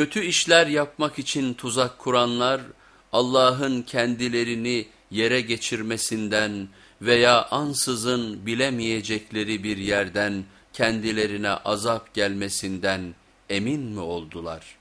Kötü işler yapmak için tuzak kuranlar Allah'ın kendilerini yere geçirmesinden veya ansızın bilemeyecekleri bir yerden kendilerine azap gelmesinden emin mi oldular?''